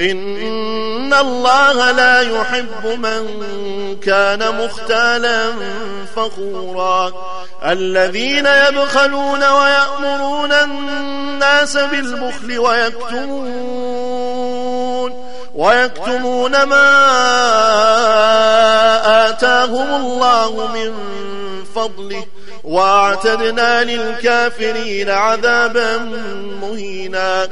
إن الله لا يحب من كان مختالا فخورا. الذين يبخلون ويأمرون الناس بالبخل ويكتمون ويكتمون ما آتاهم الله من فضله. وأعتدنا للكافرين عذابا مهينا.